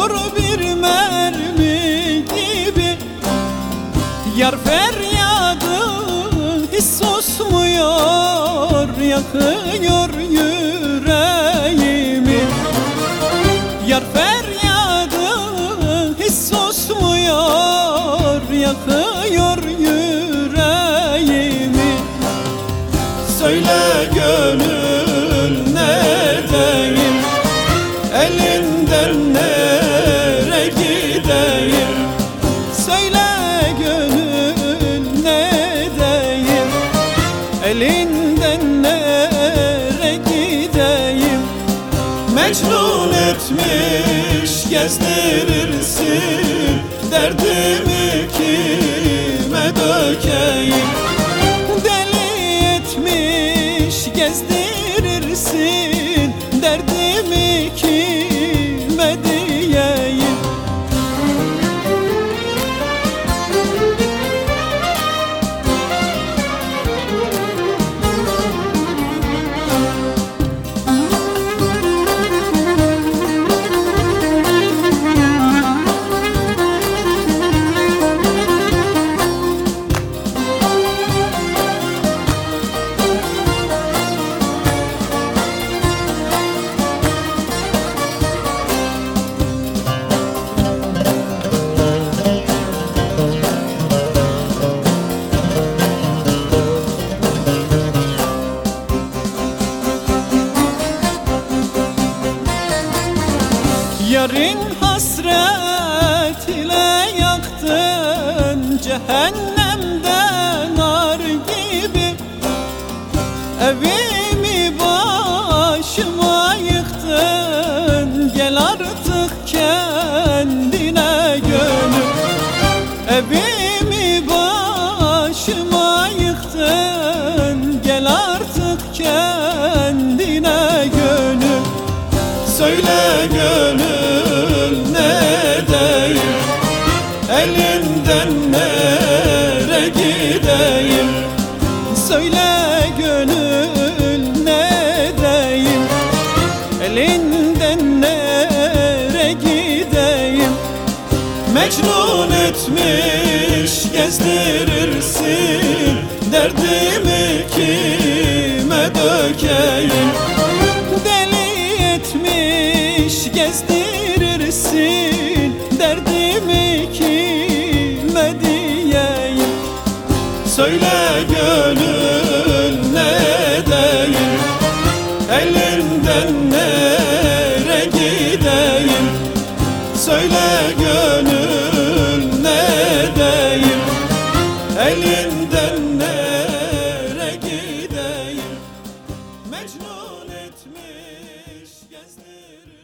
Vurur bir mermi gibi. Yar feryadı hiç susmuyor Yakıyor yüreğimi. Yar feryadı hiç susmuyor Yakıyor yüreğimi. Söyle gönül nedeyim Mecnun etmiş gezdirirsin. Derdimi kime dökeyim Yarın hasret ile yaktın Cehennemden nar gibi. Evimi başıma yıktın Gel artık kendine gönül. Evimi başıma yıktın Gel artık kendine gönül. Söyle gönül Söyle gönül ne deyim Elinden nere gideyim? Mecnun etmiş gezdirirsin. Derdimi kime dökeyim? Deli etmiş gezdirirsin. Derdimi kime diyeyim? Söyle gönül etmiş gezdirir